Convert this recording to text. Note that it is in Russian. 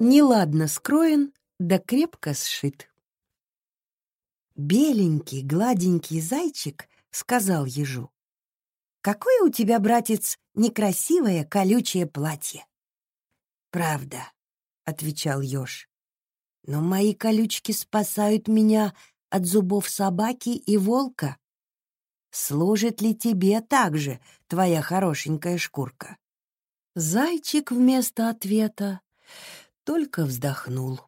неладно скроен, да крепко сшит. Беленький, гладенький зайчик сказал ежу. «Какое у тебя, братец, некрасивое колючее платье!» «Правда», — отвечал еж. «Но мои колючки спасают меня от зубов собаки и волка. Служит ли тебе также твоя хорошенькая шкурка?» Зайчик вместо ответа только вздохнул.